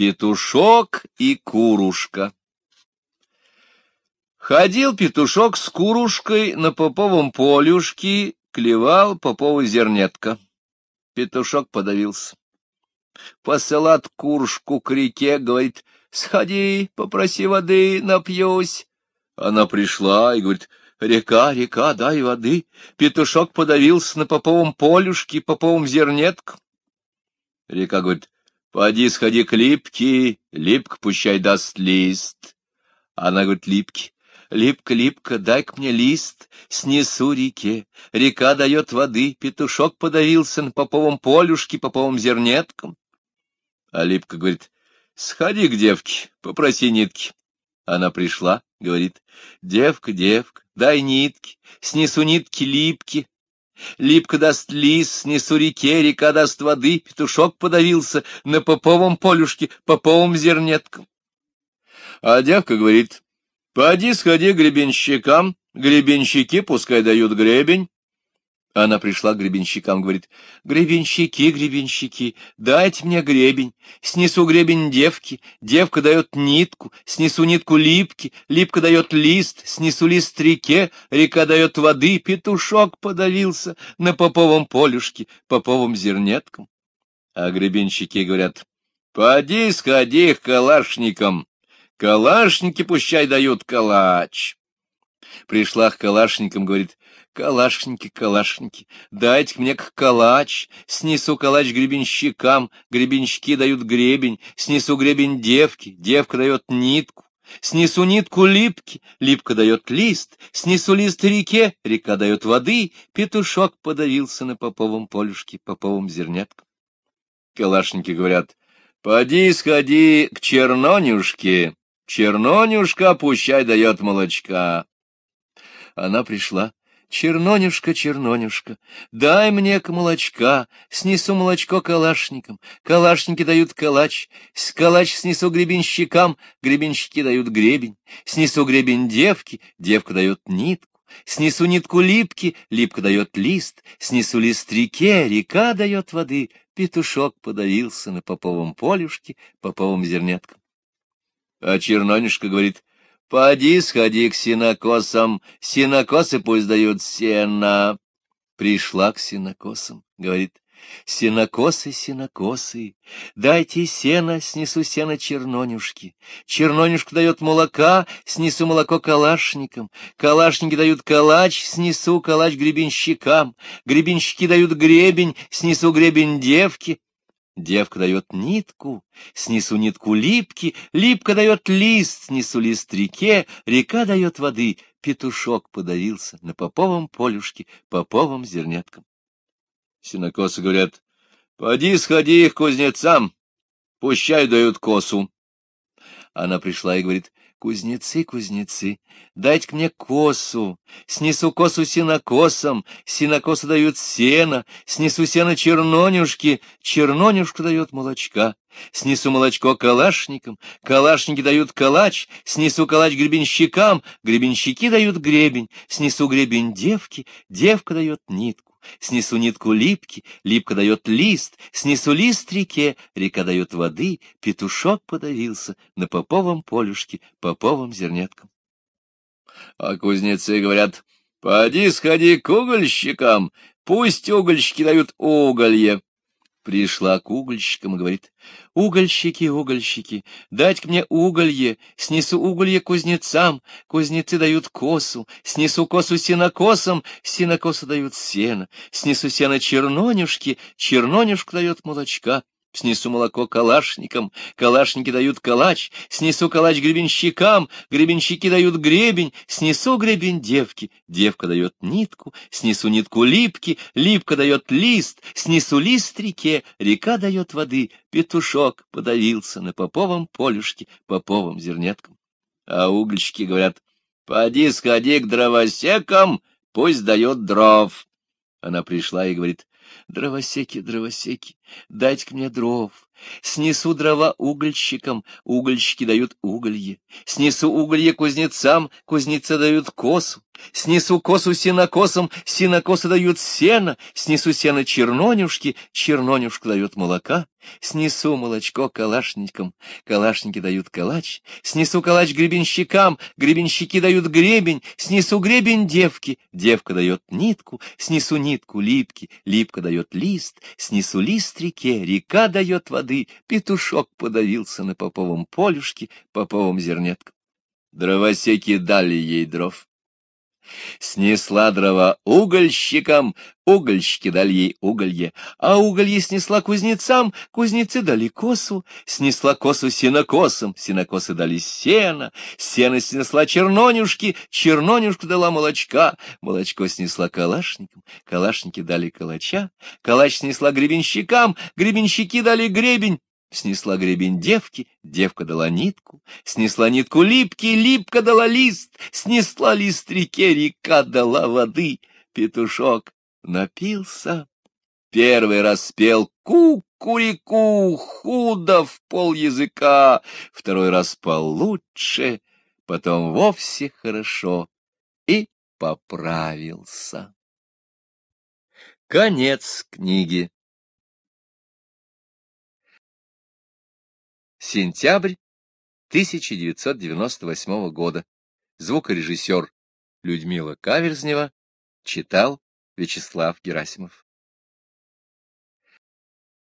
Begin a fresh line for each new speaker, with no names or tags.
Петушок и курушка Ходил петушок с курушкой на поповом полюшке, клевал попову зернетка. Петушок подавился. Посылат курушку к реке, говорит, сходи, попроси воды, напьюсь. Она пришла и говорит, река, река, дай воды. Петушок подавился на поповом полюшке, поповом зернетку. Река говорит, поди сходи к липке, липка пущай даст лист. Она говорит, липки, липка, липка, дай-ка мне лист, снесу реке. Река дает воды, петушок подавился на поповом полюшке, поповом зернетком. А липка говорит, сходи к девке, попроси нитки. Она пришла, говорит, девка, девка, дай нитки, снесу нитки липки, Липка даст лис, снесу реке, река даст воды, петушок подавился на поповом полюшке, поповом зернетком. А девка говорит, поди сходи к гребенщикам, гребенщики пускай дают гребень. Она пришла к гребенщикам, говорит, гребенщики, гребенщики, дайте мне гребень, снесу гребень девки, девка дает нитку, снесу нитку липки, липка дает лист, снесу лист реке, река дает воды, петушок подавился на поповом полюшке, поповом зернетком. А гребенщики говорят, поди сходи к калашникам, калашники пущай дают калач. Пришла к калашникам, говорит, Калашники, калашники, дайте мне к калач, снесу калач гребенщикам, гребенщики дают гребень, снесу гребень девки, девка дает нитку, снесу нитку липки, липка дает лист, снесу лист реке, река дает воды, петушок подавился на поповом полюшке, поповом зерняткам. Калашники говорят, поди сходи к чернонюшке, чернонюшка пущай дает молочка. Она пришла, Чернонюшка, чернонюшка, дай мне к молочка, снесу молочко калашникам, калашники дают калач, с калач снесу гребенщикам, гребенщики дают гребень, снесу гребень девки, девка дает нитку, снесу нитку липки, липка дает лист, снесу лист реке, река дает воды, петушок подавился на поповом полюшке, поповым зерняткам. А чернонюшка говорит, Поди, сходи к синокосам, синокосы пусть дают сено. Пришла к синокосам, говорит, Синокосы, синокосы, дайте сено, снесу сено чернонюшки. Чернонюшка дает молока, снесу молоко калашникам. Калашники дают калач, снесу калач гребенщикам. Гребенщики дают гребень, снесу гребень девки. Девка дает нитку, снесу нитку липки, липка дает лист, снесу лист реке, река дает воды, петушок подавился на поповом полюшке, поповом зерняткам. Синокосы говорят, поди сходи к кузнецам, пущай дают косу. Она пришла и говорит, Кузнецы, кузнецы, дайте мне косу, снесу косу синокосом, синокосы дают сено, снесу сено чернонюшки, чернонюшка дает молочка, снесу молочко калашникам, калашники дают калач, снесу калач гребенщикам, гребенщики дают гребень, снесу гребень девки, девка дает нитку снесу нитку липки, липка дает лист, снесу лист реке, река дает воды, петушок подавился на поповом полюшке, поповом зерняткам. А кузнецы говорят, поди сходи к угольщикам, пусть угольщики дают уголье. Пришла к угольщикам и говорит, «Угольщики, угольщики, дать мне уголье, снесу уголье кузнецам, кузнецы дают косу, снесу косу сенокосам, сенокосы дают сено, снесу сено чернонюшки, чернонюшка дает молочка, Снесу молоко калашникам, калашники дают калач, снесу калач гребенщикам, гребенщики дают гребень, снесу гребень девки, девка дает нитку, снесу нитку липки, липка дает лист, снесу лист реке, река дает воды, петушок подавился на поповом полюшке, поповым зернеткам. А угольщики говорят, поди сходи к дровосекам, пусть дает дров. Она пришла и говорит, Дровосеки, дровосеки, дайте мне дров. Снесу дрова угольщикам, угольщики дают уголье. Снесу уголье кузнецам, кузнецы дают косу. Снесу косу сенокосам, сенокосы дают сено. Снесу сено чернонюшки, чернонюшка дает молока. Снесу молочко калашникам, калашники дают калач. Снесу калач гребенщикам, гребенщики дают гребень. Снесу гребень девки, девка дает нитку. Снесу нитку липки, липка дает лист. Снесу лист реке, река дает воды, петушок подавился на поповом полюшке, поповом зернетком. Дровосеки дали ей дров. Снесла дрова угольщикам, угольщики дали ей уголье, а уголье снесла кузнецам, кузнецы дали косу, снесла косу сенокосам, сенокосы дали сено, сено снесла чернонюшки, чернонюшка дала молочка, молочко снесла калашникам, калашники дали калача, калач снесла гребенщикам, гребенщики дали гребень, Снесла гребень девки, девка дала нитку, снесла нитку липки, липка дала лист, снесла лист реке, река дала воды. Петушок напился, первый раз спел ку-ку-реку, худо в пол языка, второй раз получше, потом вовсе хорошо и поправился. Конец книги. Сентябрь 1998 года. Звукорежиссер Людмила Каверзнева читал Вячеслав Герасимов.